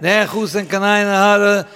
der Husen kanaine eine Haare